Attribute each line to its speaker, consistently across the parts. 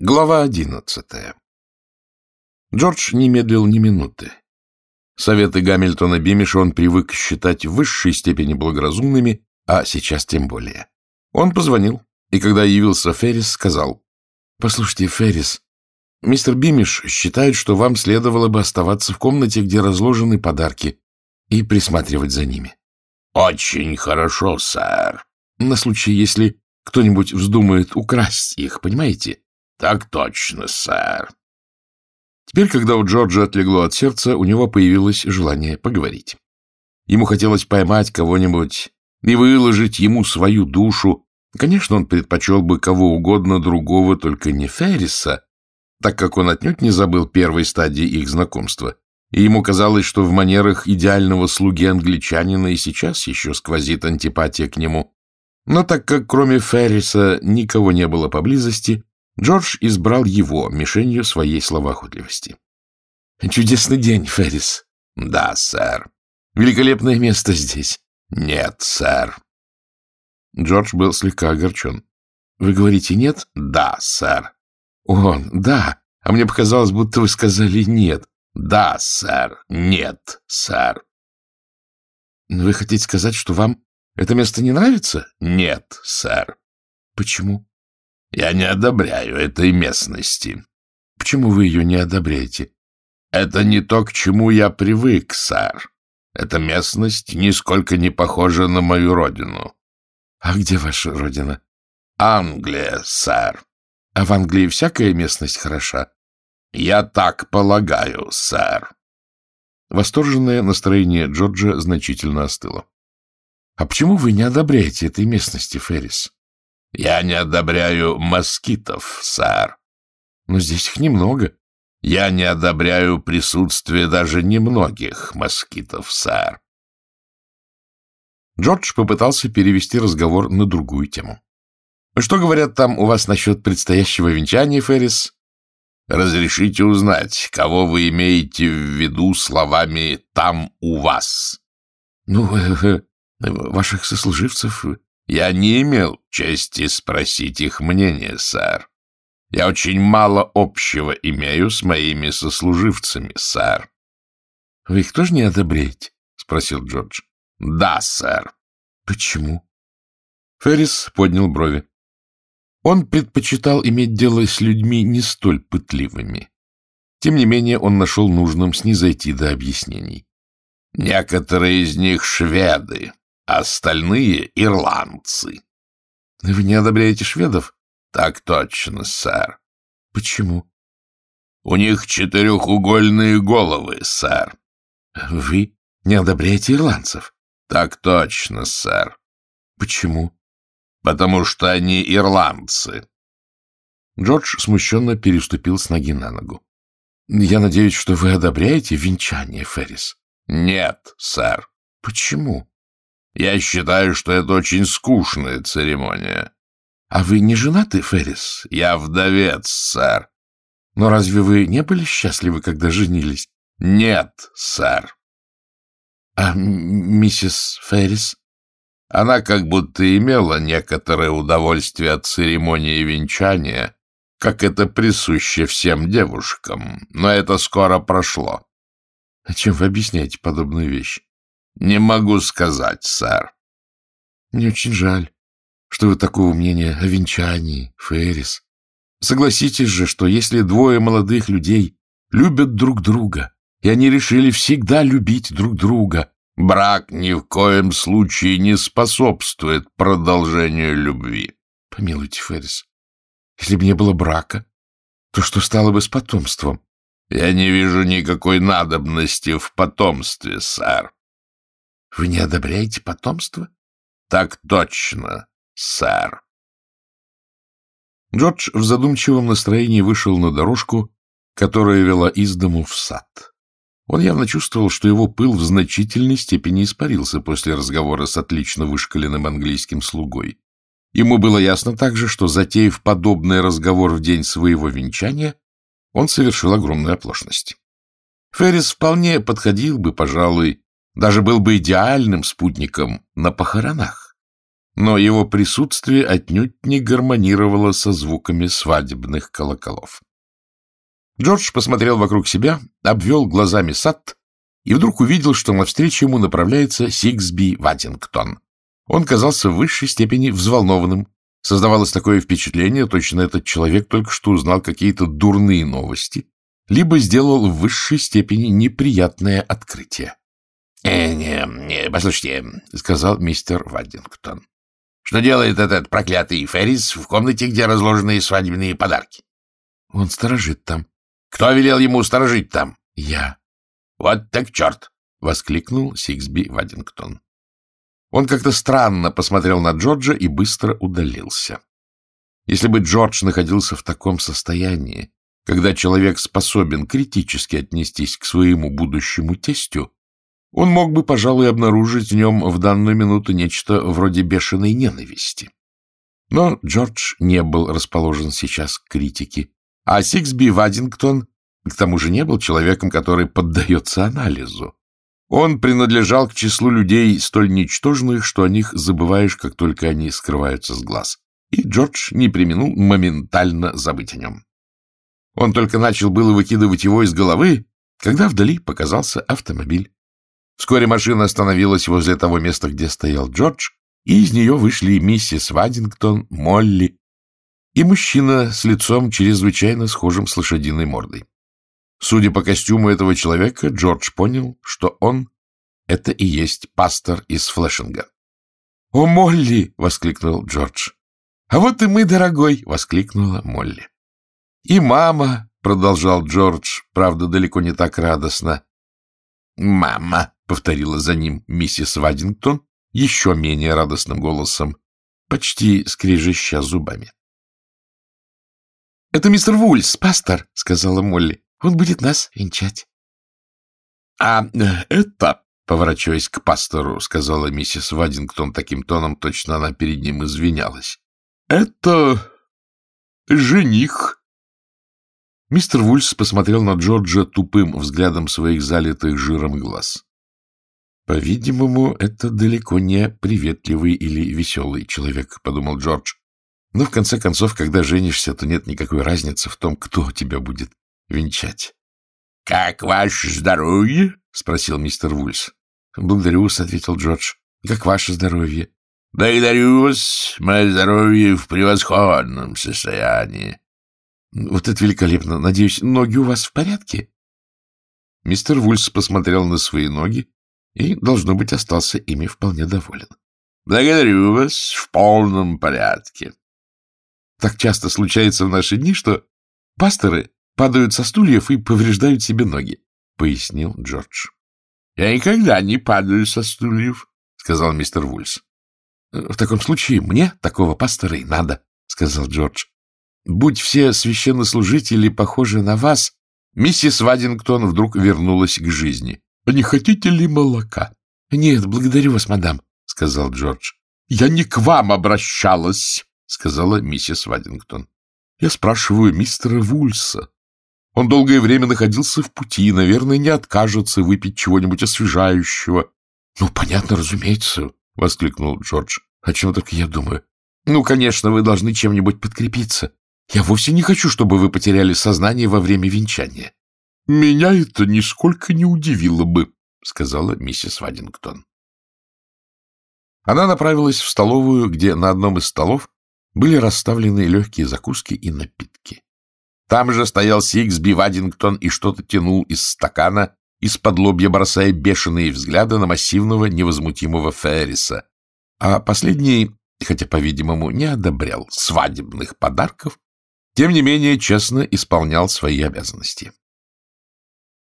Speaker 1: Глава одиннадцатая. Джордж не медлил ни минуты. Советы Гамильтона Бимиша он привык считать в высшей степени благоразумными, а сейчас тем более. Он позвонил, и когда явился Феррис, сказал, «Послушайте, Феррис, мистер Бимиш считает, что вам следовало бы оставаться в комнате, где разложены подарки, и присматривать за ними».
Speaker 2: «Очень хорошо, сэр».
Speaker 1: «На случай, если кто-нибудь вздумает украсть их, понимаете?»
Speaker 2: — Так точно, сэр.
Speaker 1: Теперь, когда у Джорджа отлегло от сердца, у него появилось желание поговорить. Ему хотелось поймать кого-нибудь и выложить ему свою душу. Конечно, он предпочел бы кого угодно другого, только не Ферриса, так как он отнюдь не забыл первой стадии их знакомства. И ему казалось, что в манерах идеального слуги англичанина и сейчас еще сквозит антипатия к нему. Но так как кроме Ферриса никого не было поблизости, Джордж избрал его мишенью своей словоохотливости. «Чудесный день, Феррис».
Speaker 2: «Да, сэр».
Speaker 1: «Великолепное место здесь».
Speaker 2: «Нет, сэр».
Speaker 1: Джордж был слегка огорчен. «Вы говорите «нет»?»
Speaker 2: «Да, сэр».
Speaker 1: «О, да. А мне показалось, будто вы сказали «нет».
Speaker 2: «Да, сэр. Нет, сэр».
Speaker 1: «Вы хотите сказать, что вам это место не нравится?»
Speaker 2: «Нет, сэр».
Speaker 1: «Почему?»
Speaker 2: Я не одобряю этой местности.
Speaker 1: Почему вы ее не одобряете?
Speaker 2: Это не то, к чему я привык, сэр. Эта местность нисколько не похожа на мою родину.
Speaker 1: А где ваша родина?
Speaker 2: Англия, сэр.
Speaker 1: А в Англии всякая местность хороша?
Speaker 2: Я так полагаю, сэр.
Speaker 1: Восторженное настроение Джорджа значительно остыло. — А почему вы не одобряете этой местности, Феррис?
Speaker 2: — Я не одобряю москитов, сэр.
Speaker 1: — Но здесь их немного.
Speaker 2: — Я не одобряю присутствие даже немногих москитов, сэр.
Speaker 1: Джордж попытался перевести разговор на другую тему. — Что говорят там у вас насчет предстоящего венчания, Феррис?
Speaker 2: — Разрешите узнать, кого вы имеете в виду словами «там у вас»?
Speaker 1: — Ну, э, э, ваших сослуживцев,
Speaker 2: я не имел чести спросить их мнение, сэр. Я очень мало общего имею с моими сослуживцами, сэр.
Speaker 1: — Вы их тоже не одобряете? — спросил Джордж.
Speaker 2: — Да, сэр.
Speaker 1: — Почему? Феррис поднял брови. Он предпочитал иметь дело с людьми не столь пытливыми. Тем не менее, он нашел нужным снизойти до объяснений.
Speaker 2: — Некоторые из них шведы, остальные — ирландцы.
Speaker 1: — Вы не одобряете шведов?
Speaker 2: — Так точно, сэр.
Speaker 1: — Почему?
Speaker 2: — У них четырехугольные головы, сэр.
Speaker 1: — Вы не одобряете ирландцев?
Speaker 2: — Так точно, сэр.
Speaker 1: — Почему?
Speaker 2: — Потому что они ирландцы.
Speaker 1: Джордж смущенно переступил с ноги на ногу. — Я надеюсь, что вы одобряете венчание, Феррис?
Speaker 2: — Нет, сэр.
Speaker 1: — Почему?
Speaker 2: Я считаю, что это очень скучная церемония.
Speaker 1: — А вы не женаты, Феррис?
Speaker 2: — Я вдовец, сэр.
Speaker 1: — Но разве вы не были счастливы, когда женились?
Speaker 2: — Нет, сэр.
Speaker 1: — А миссис Феррис?
Speaker 2: Она как будто имела некоторое удовольствие от церемонии венчания, как это присуще всем девушкам, но это скоро прошло.
Speaker 1: — А чем вы объясняете подобную вещь?
Speaker 2: Не могу сказать, сэр.
Speaker 1: Мне очень жаль, что вы такого мнения о венчании, Феррис. Согласитесь же, что если двое молодых людей любят друг друга, и они решили всегда любить друг друга,
Speaker 2: брак ни в коем случае не способствует продолжению любви.
Speaker 1: Помилуйте, Феррис, если бы не было брака, то что стало бы с потомством?
Speaker 2: Я не вижу никакой надобности в потомстве, сэр.
Speaker 1: Вы не одобряете потомство?
Speaker 2: Так точно, сэр.
Speaker 1: Джордж в задумчивом настроении вышел на дорожку, которая вела из дому в сад. Он явно чувствовал, что его пыл в значительной степени испарился после разговора с отлично вышкаленным английским слугой. Ему было ясно также, что, затеяв подобный разговор в день своего венчания, он совершил огромную оплошность. Феррис вполне подходил бы, пожалуй, даже был бы идеальным спутником на похоронах. но его присутствие отнюдь не гармонировало со звуками свадебных колоколов. Джордж посмотрел вокруг себя, обвел глазами сад и вдруг увидел, что навстречу ему направляется Сиксби Ваттингтон. Он казался в высшей степени взволнованным. Создавалось такое впечатление, точно этот человек только что узнал какие-то дурные новости, либо сделал в высшей степени неприятное открытие.
Speaker 2: «Э, не, не, послушайте», — сказал мистер Ваддингтон. Что делает этот проклятый Феррис в комнате, где разложены свадебные подарки?
Speaker 1: — Он сторожит там.
Speaker 2: — Кто велел ему сторожить там?
Speaker 1: — Я.
Speaker 2: — Вот так черт!
Speaker 1: — воскликнул Сиксби Вадингтон. Он как-то странно посмотрел на Джорджа и быстро удалился. Если бы Джордж находился в таком состоянии, когда человек способен критически отнестись к своему будущему тестю, он мог бы, пожалуй, обнаружить в нем в данную минуту нечто вроде бешеной ненависти. Но Джордж не был расположен сейчас к критике, а Сиксби Вадингтон к тому же не был человеком, который поддается анализу. Он принадлежал к числу людей столь ничтожных, что о них забываешь, как только они скрываются с глаз. И Джордж не применул моментально забыть о нем. Он только начал было выкидывать его из головы, когда вдали показался автомобиль. Вскоре машина остановилась возле того места, где стоял Джордж, и из нее вышли миссис Вадингтон, Молли и мужчина с лицом чрезвычайно схожим с лошадиной мордой. Судя по костюму этого человека, Джордж понял, что он — это и есть пастор из Флешинга. — О, Молли! — воскликнул Джордж. — А вот и мы, дорогой! — воскликнула Молли. — И мама! — продолжал Джордж, правда, далеко не так радостно. — Мама! — повторила за ним миссис Вадингтон еще менее радостным голосом, почти скрежеща зубами. — Это мистер Вульс, пастор, — сказала Молли. — Он будет нас венчать. — А э, это, — поворачиваясь к пастору, — сказала миссис Вадингтон таким тоном, точно она перед ним извинялась. — Это жених. Мистер Вульс посмотрел на Джорджа тупым взглядом своих залитых жиром глаз. «По-видимому, это далеко не приветливый или веселый человек», — подумал Джордж. «Но в конце концов, когда женишься, то нет никакой разницы в том, кто тебя будет венчать».
Speaker 2: «Как ваше здоровье?»
Speaker 1: — спросил мистер Вульс. «Благодарю вас», — ответил Джордж. «Как ваше здоровье?»
Speaker 2: «Благодарю вас. Мое здоровье в превосходном состоянии».
Speaker 1: «Вот это великолепно. Надеюсь, ноги у вас в порядке?» Мистер Вульс посмотрел на свои ноги, и, должно быть, остался ими вполне доволен.
Speaker 2: — Благодарю вас в полном порядке.
Speaker 1: Так часто случается в наши дни, что пасторы падают со стульев и повреждают себе ноги, — пояснил Джордж.
Speaker 2: — Я никогда не падаю со стульев, — сказал мистер Вульс.
Speaker 1: — В таком случае мне такого пастора и надо, — сказал Джордж. — Будь все священнослужители похожи на вас... Миссис Вадингтон вдруг вернулась к жизни. — Не хотите ли молока? — Нет, благодарю вас, мадам, — сказал Джордж. — Я не к вам обращалась, — сказала миссис Вадингтон. — Я спрашиваю мистера Вульса. Он долгое время находился в пути и, наверное, не откажется выпить чего-нибудь освежающего. — Ну, понятно, разумеется, — воскликнул Джордж. — О чем только я думаю. Ну, конечно, вы должны чем-нибудь подкрепиться. Я вовсе не хочу, чтобы вы потеряли сознание во время венчания. — Меня это нисколько не удивило бы, — сказала миссис Вадингтон. Она направилась в столовую, где на одном из столов были расставлены легкие закуски и напитки. Там же стоял Сиксби Вадингтон и что-то тянул из стакана, из-под лобья бросая бешеные взгляды на массивного невозмутимого Ферриса. А последний, хотя, по-видимому, не одобрял свадебных подарков, тем не менее честно исполнял свои обязанности. —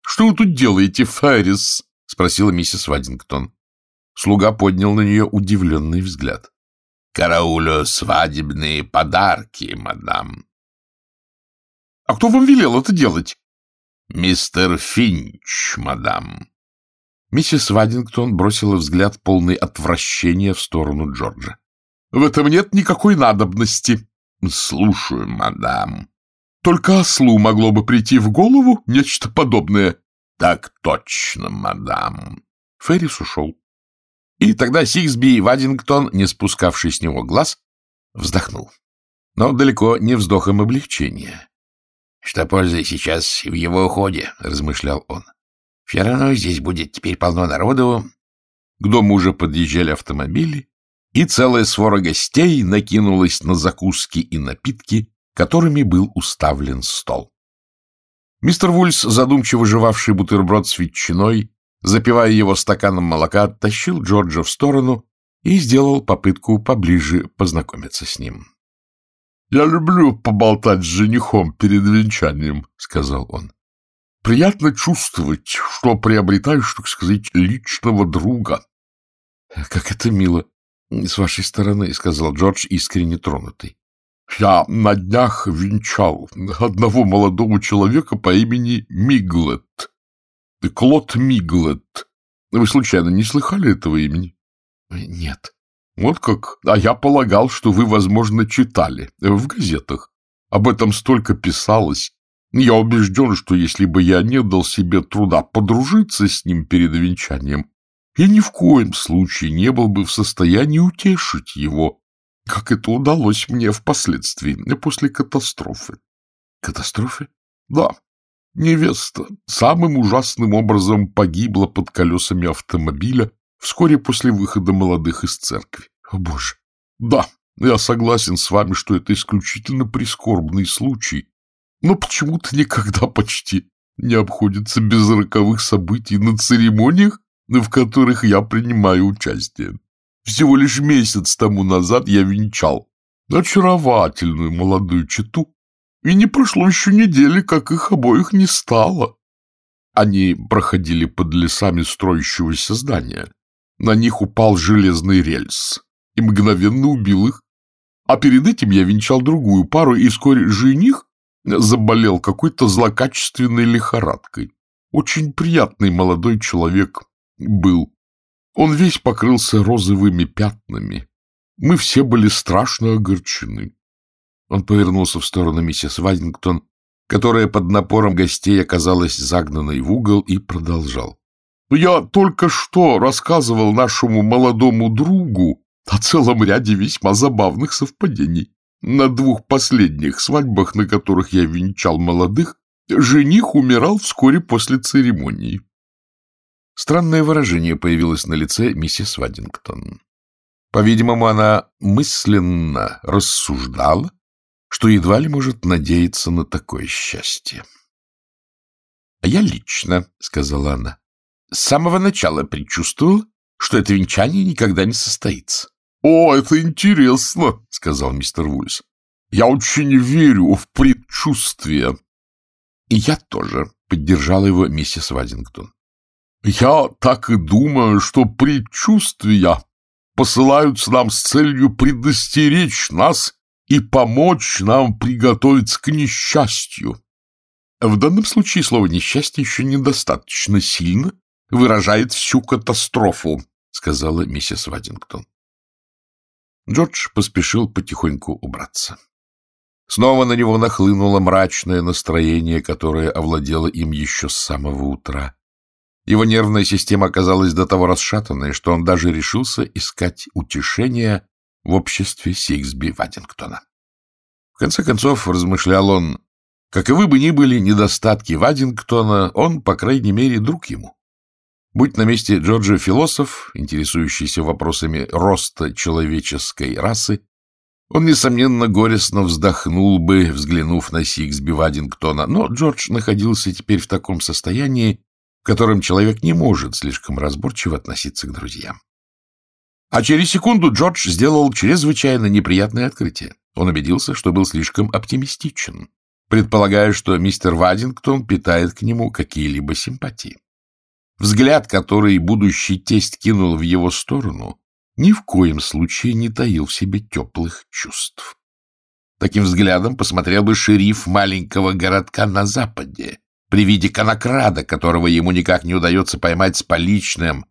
Speaker 1: Что вы тут делаете, Фаррис? — спросила миссис Вадингтон. Слуга поднял на нее удивленный взгляд.
Speaker 2: — Караулю свадебные подарки, мадам.
Speaker 1: — А кто вам велел это делать?
Speaker 2: — Мистер Финч, мадам.
Speaker 1: Миссис Вадингтон бросила взгляд полный отвращения в сторону Джорджа. — В этом нет никакой надобности.
Speaker 2: — Слушаю, мадам.
Speaker 1: Только ослу могло бы прийти в голову нечто подобное.
Speaker 2: — Так точно, мадам.
Speaker 1: Феррис ушел. И тогда Сиксби Вадингтон, не спускавший с него глаз, вздохнул. Но далеко не вздохом облегчения. — Что пользы сейчас в его уходе, — размышлял он. — Все равно здесь будет теперь полно народу. К дому уже подъезжали автомобили, и целая свора гостей накинулась на закуски и напитки, которыми был уставлен стол. Мистер Вульс, задумчиво жевавший бутерброд с ветчиной, запивая его стаканом молока, тащил Джорджа в сторону и сделал попытку поближе познакомиться с ним. — Я люблю поболтать с женихом перед венчанием, — сказал он. — Приятно чувствовать, что приобретаешь, так сказать, личного друга. — Как это мило с вашей стороны, — сказал Джордж, искренне тронутый. — Я на днях венчал одного молодого человека по имени Миглет. Клод Миглет. Вы случайно не слыхали этого имени? — Нет. — Вот как? А я полагал, что вы, возможно, читали в газетах. Об этом столько писалось. Я убежден, что если бы я не дал себе труда подружиться с ним перед венчанием, я ни в коем случае не был бы в состоянии утешить его, как это удалось мне впоследствии, после катастрофы. Катастрофы? Да. Невеста самым ужасным образом погибла под колесами автомобиля вскоре после выхода молодых из церкви. О, Боже! Да, я согласен с вами, что это исключительно прискорбный случай, но почему-то никогда почти не обходится без роковых событий на церемониях, в которых я принимаю участие. Всего лишь месяц тому назад я венчал очаровательную молодую чету, и не прошло еще недели, как их обоих не стало. Они проходили под лесами строящегося здания. На них упал железный рельс и мгновенно убил их. А перед этим я венчал другую пару, и вскоре жених заболел какой-то злокачественной лихорадкой. Очень приятный молодой человек был. Он весь покрылся розовыми пятнами. Мы все были страшно огорчены. Он повернулся в сторону миссис Вадингтон, которая под напором гостей оказалась загнанной в угол, и продолжал. Я только что рассказывал нашему молодому другу о целом ряде весьма забавных совпадений. На двух последних свадьбах, на которых я венчал молодых, жених умирал вскоре после церемонии. Странное выражение появилось на лице миссис Вадингтон. По-видимому, она мысленно рассуждала, что едва ли может надеяться на такое счастье. — А я лично, — сказала она, с самого начала предчувствовал, что это венчание никогда не состоится. — О, это интересно, — сказал мистер Вульс. — Я очень верю в предчувствие. — И я тоже, — поддержала его миссис Вадингтон. — Я так и думаю, что предчувствия посылаются нам с целью предостеречь нас и помочь нам приготовиться к несчастью. В данном случае слово «несчастье» еще недостаточно сильно выражает всю катастрофу, — сказала миссис Вадингтон. Джордж поспешил потихоньку убраться. Снова на него нахлынуло мрачное настроение, которое овладело им еще с самого утра. Его нервная система оказалась до того расшатанной, что он даже решился искать утешения в обществе Сиксби Вадингтона. В конце концов, размышлял он, каковы бы ни были недостатки Вадингтона, он, по крайней мере, друг ему. Будь на месте Джорджа философ, интересующийся вопросами роста человеческой расы, он, несомненно, горестно вздохнул бы, взглянув на Сиксби Вадингтона, но Джордж находился теперь в таком состоянии, в котором человек не может слишком разборчиво относиться к друзьям. А через секунду Джордж сделал чрезвычайно неприятное открытие. Он убедился, что был слишком оптимистичен, предполагая, что мистер Вадингтон питает к нему какие-либо симпатии. Взгляд, который будущий тесть кинул в его сторону, ни в коем случае не таил в себе теплых чувств. Таким взглядом посмотрел бы шериф маленького городка на западе, при виде конокрада, которого ему никак не удается поймать с поличным.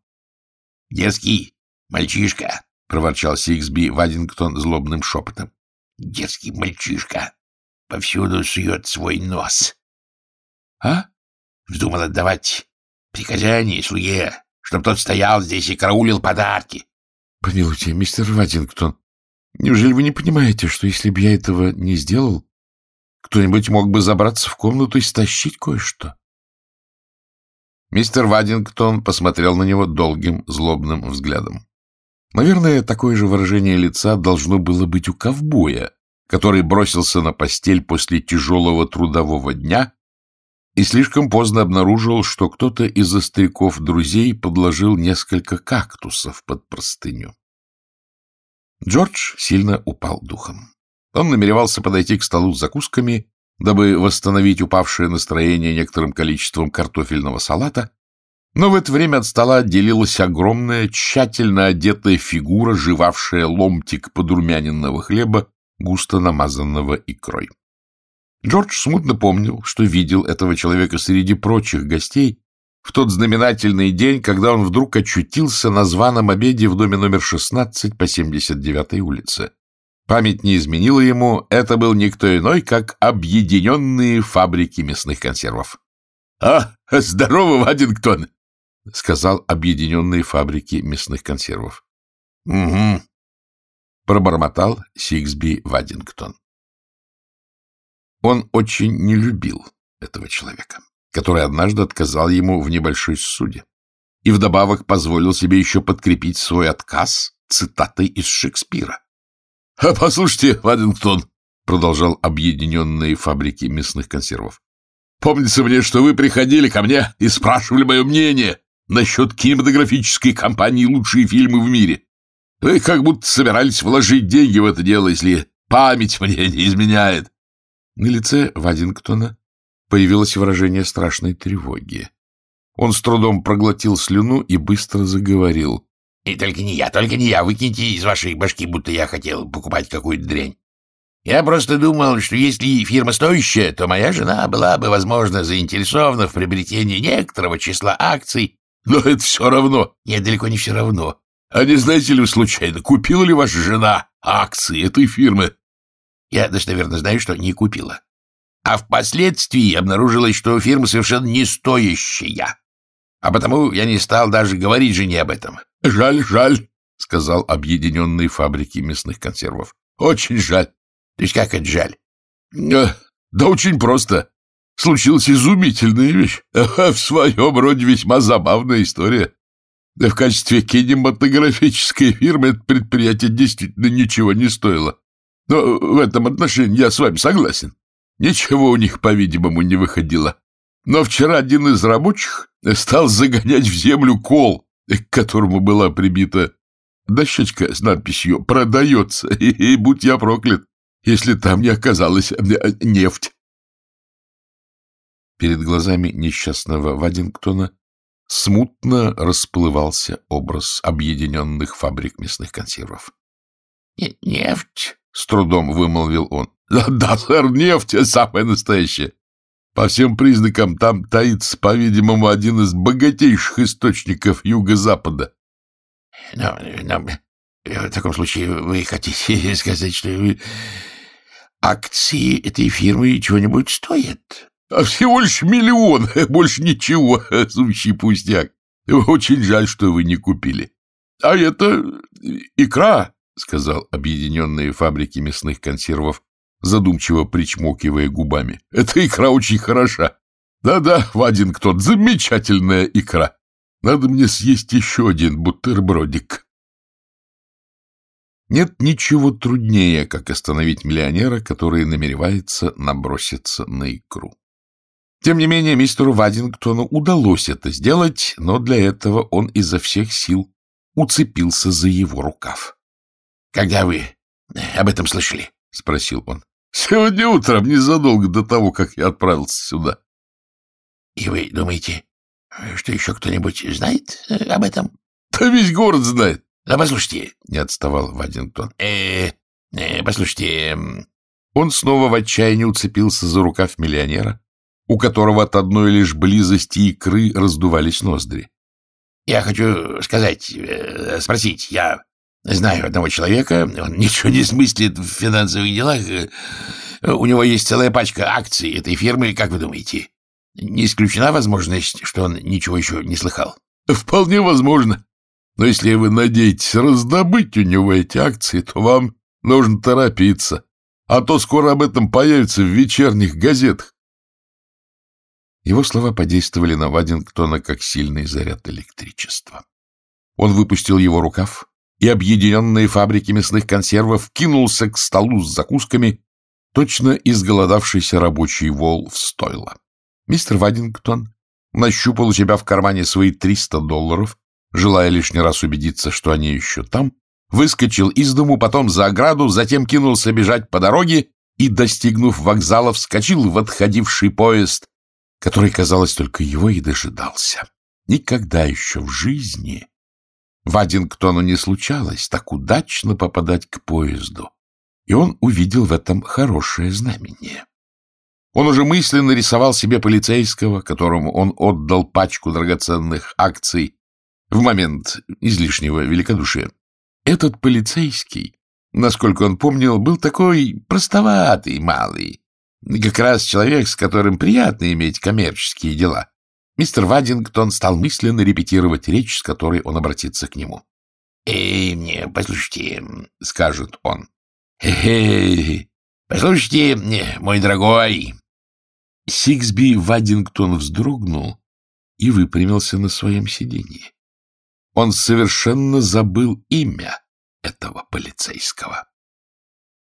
Speaker 1: — Дерзкий мальчишка, — проворчал Сиксби Вадингтон злобным шепотом. — Дерзкий мальчишка. Повсюду сует свой нос. — А? Вздумал отдавать Приказание слуге
Speaker 2: чтоб тот стоял здесь и караулил подарки.
Speaker 1: — Помилуйте, мистер Вадингтон, неужели вы не понимаете, что если бы я этого не сделал, кто-нибудь мог бы забраться в комнату и стащить кое-что? Мистер Вадингтон посмотрел на него долгим, злобным взглядом. Наверное, такое же выражение лица должно было быть у ковбоя, который бросился на постель после тяжелого трудового дня и слишком поздно обнаружил, что кто-то из остряков-друзей подложил несколько кактусов под простыню. Джордж сильно упал духом. Он намеревался подойти к столу с закусками, дабы восстановить упавшее настроение некоторым количеством картофельного салата, но в это время от стола отделилась огромная, тщательно одетая фигура, жевавшая ломтик подрумяненного хлеба, густо намазанного икрой. Джордж смутно помнил, что видел этого человека среди прочих гостей в тот знаменательный день, когда он вдруг очутился на званом обеде в доме номер 16 по 79-й улице. Память не изменила ему, это был никто иной, как объединенные фабрики мясных консервов. — А, здорово, Вадингтон! — сказал объединенные фабрики мясных консервов. — Угу, — пробормотал Сиксби Вадингтон. Он очень не любил этого человека, который однажды отказал ему в небольшой суде и вдобавок позволил себе еще подкрепить свой отказ цитатой из Шекспира. — А послушайте, Вадингтон, — продолжал объединенные фабрики мясных консервов, — помнится мне, что вы приходили ко мне и спрашивали мое мнение насчет кинематографической компании «Лучшие фильмы в мире». Вы как будто собирались вложить деньги в это дело, если память мне не изменяет. На лице Вадингтона появилось выражение страшной тревоги. Он с трудом проглотил слюну и быстро заговорил.
Speaker 2: И только не я, только не я. Выкиньте из вашей башки, будто я хотел покупать какую-то дрянь. Я просто думал, что если фирма стоящая, то моя жена была бы, возможно, заинтересована в приобретении некоторого числа акций. Но это все равно. Нет, далеко не все равно. А не знаете ли вы случайно, купила ли ваша жена акции этой фирмы? Я достоверно знаю, что не купила. А впоследствии обнаружилось, что фирма совершенно не стоящая. А потому я не стал даже говорить жене об этом. — Жаль, жаль, — сказал объединенные фабрики мясных консервов. — Очень жаль. — То есть как это жаль? Э, — Да очень просто. Случилась изумительная вещь. В своем роде весьма забавная история. В качестве кинематографической фирмы это предприятие действительно ничего не стоило. Но в этом отношении я с вами согласен. Ничего у них, по-видимому, не выходило. Но вчера один из рабочих стал загонять в землю кол, к которому была прибита дощечка с надписью «Продается», и, и будь я проклят, если там не оказалась э, нефть.
Speaker 1: Перед глазами несчастного Вадингтона смутно расплывался образ объединенных фабрик мясных консервов.
Speaker 2: — Нефть? — с трудом вымолвил он.
Speaker 1: Да, — сэр, нефть — самая настоящая. По всем признакам там таится, по-видимому, один из богатейших источников Юго-Запада.
Speaker 2: — Но, но в таком случае вы хотите сказать, что вы... акции этой фирмы чего-нибудь стоят?
Speaker 1: А всего лишь миллион, больше ничего, сущий пустяк. Очень жаль, что вы не купили. А это икра, — сказал объединенные фабрики мясных консервов, задумчиво причмокивая губами. Эта икра очень хороша. Да-да, Вадингтон, замечательная икра. Надо мне съесть еще один бутербродик. Нет ничего труднее, как остановить миллионера, который намеревается наброситься на икру. Тем не менее, мистеру Вадингтону удалось это сделать, но для этого он изо всех сил уцепился за его рукав.
Speaker 2: — Когда вы об этом слышали? — спросил он.
Speaker 1: — Сегодня утром, незадолго до того, как я отправился сюда.
Speaker 2: — И вы думаете, что еще кто-нибудь знает э, об этом?
Speaker 1: — Да весь город знает.
Speaker 2: — Да послушайте, —
Speaker 1: не отставал Вадингтон.
Speaker 2: Э, э, послушайте...
Speaker 1: Он снова в отчаянии уцепился за рукав миллионера, у которого от одной лишь близости икры раздувались ноздри.
Speaker 2: — Я хочу сказать, э, спросить, я знаю одного человека, он ничего не смыслит в финансовых делах, у него есть целая пачка акций этой фирмы, как вы думаете? Не исключена возможность, что он ничего еще не слыхал?
Speaker 1: — Вполне возможно. Но если вы надеетесь раздобыть у него эти акции, то вам нужно торопиться, а то скоро об этом появится в вечерних газетах. Его слова подействовали на Вадингтона как сильный заряд электричества. Он выпустил его рукав, и объединенные фабрики мясных консервов кинулся к столу с закусками, точно изголодавшийся рабочий вол в стойло. Мистер Вадингтон нащупал у себя в кармане свои 300 долларов, желая лишний раз убедиться, что они еще там, выскочил из дому, потом за ограду, затем кинулся бежать по дороге и, достигнув вокзала, вскочил в отходивший поезд, который, казалось, только его и дожидался. Никогда еще в жизни Вадингтону не случалось так удачно попадать к поезду, и он увидел в этом хорошее знамение. Он уже мысленно рисовал себе полицейского, которому он отдал пачку драгоценных акций в момент излишнего великодушия. Этот полицейский, насколько он помнил, был такой простоватый, малый, как раз человек, с которым приятно иметь коммерческие дела. Мистер Вадингтон стал мысленно репетировать речь, с которой он обратится к нему. — Эй, мне, послушайте, — скажет он. — Эй, послушайте, мой дорогой. Сиксби Вадингтон вздрогнул и выпрямился на своем сиденье. Он совершенно забыл имя этого полицейского.